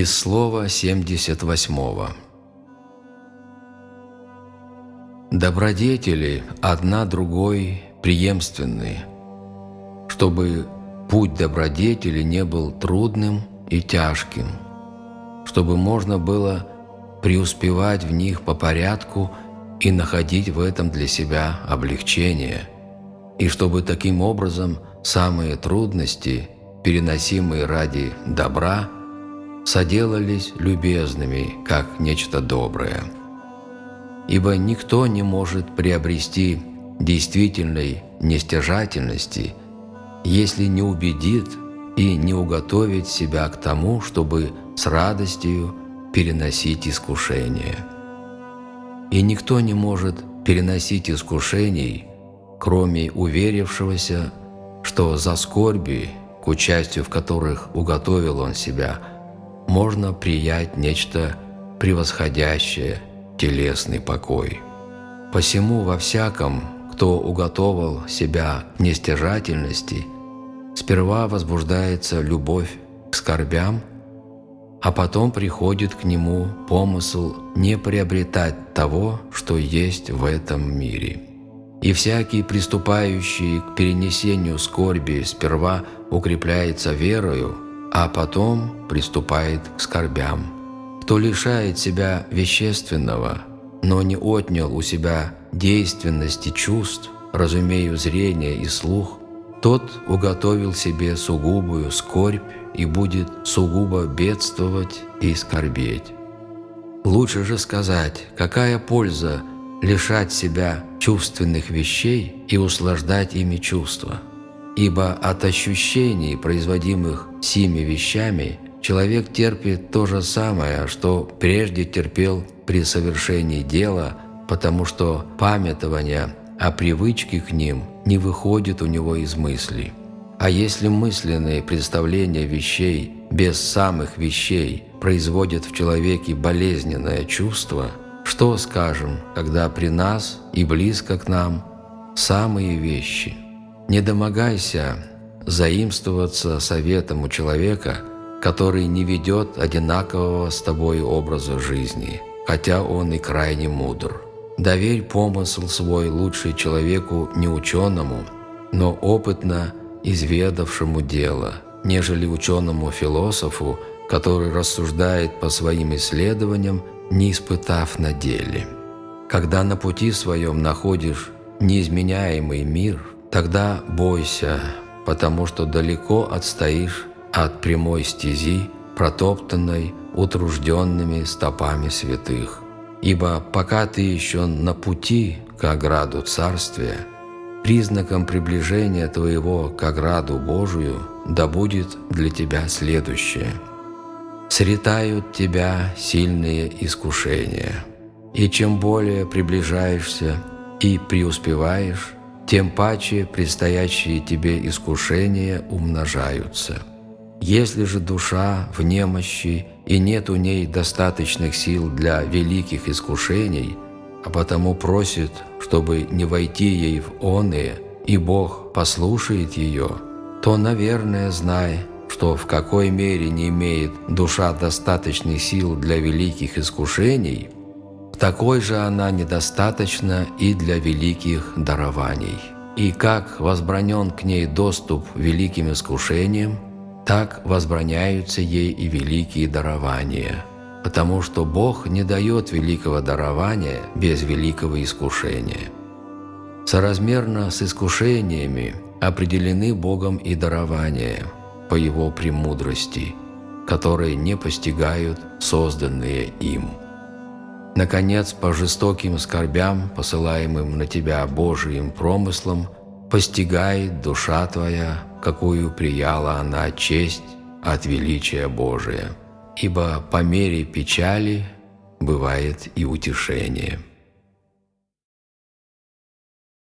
Из слова 78. Добродетели одна другой преемственны, чтобы путь добродетели не был трудным и тяжким, чтобы можно было преуспевать в них по порядку и находить в этом для себя облегчение, и чтобы таким образом самые трудности, переносимые ради добра, соделались любезными, как нечто доброе. Ибо никто не может приобрести действительной нестяжательности, если не убедит и не уготовит себя к тому, чтобы с радостью переносить искушения. И никто не может переносить искушений, кроме уверившегося, что за скорби, к участию в которых уготовил он себя, можно приять нечто превосходящее телесный покой. Посему во всяком, кто уготовал себя к нестяжательности, сперва возбуждается любовь к скорбям, а потом приходит к нему помысл не приобретать того, что есть в этом мире. И всякий, приступающий к перенесению скорби, сперва укрепляется верою, а потом приступает к скорбям. Кто лишает себя вещественного, но не отнял у себя действенности чувств, разумею зрение и слух, тот уготовил себе сугубую скорбь и будет сугубо бедствовать и скорбеть. Лучше же сказать, какая польза лишать себя чувственных вещей и услаждать ими чувства – ибо от ощущений, производимых сими вещами, человек терпит то же самое, что прежде терпел при совершении дела, потому что памятование о привычке к ним не выходит у него из мыслей. А если мысленные представления вещей без самых вещей производят в человеке болезненное чувство, что скажем, когда при нас и близко к нам самые вещи – не домогайся заимствоваться советом у человека, который не ведет одинакового с тобой образа жизни, хотя он и крайне мудр. Доверь помысл свой лучший человеку не ученому, но опытно изведавшему дело, нежели ученому-философу, который рассуждает по своим исследованиям, не испытав на деле. Когда на пути своем находишь неизменяемый мир – Тогда бойся, потому что далеко отстоишь от прямой стези, протоптанной утружденными стопами святых. Ибо пока ты еще на пути к ограду Царствия, признаком приближения твоего к ограду Божию да будет для тебя следующее. Сретают тебя сильные искушения, и чем более приближаешься и преуспеваешь, тем паче предстоящие тебе искушения умножаются. Если же душа в немощи и нет у ней достаточных сил для великих искушений, а потому просит, чтобы не войти ей в оные, и Бог послушает ее, то, наверное, знай, что в какой мере не имеет душа достаточных сил для великих искушений – такой же она недостаточна и для великих дарований. И как возбранен к ней доступ великим искушениям, так возбраняются ей и великие дарования, потому что Бог не дает великого дарования без великого искушения. Соразмерно с искушениями определены Богом и дарования по Его премудрости, которые не постигают созданные им. Наконец, по жестоким скорбям, посылаемым на тебя Божиим промыслом, постигает душа твоя, какую прияла она честь от величия Божия. Ибо по мере печали бывает и утешение.